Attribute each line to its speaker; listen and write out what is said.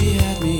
Speaker 1: she had me.